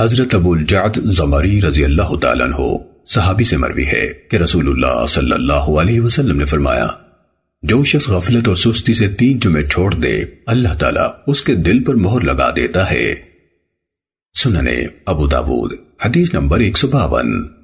حضرت ابو الجعد زمری رضی اللہ تعالیٰ عنہ صحابی سے مروی ہے کہ رسول اللہ صلی اللہ علیہ وسلم نے فرمایا، جو شخص غفلت اور سستی سے تین جمعے چھوڑ دے، اللہ تعالیٰ اس کے دل پر مہر لگا دیتا ہے۔ سننے ابو داود، حدیث نمبر ایک سو باون۔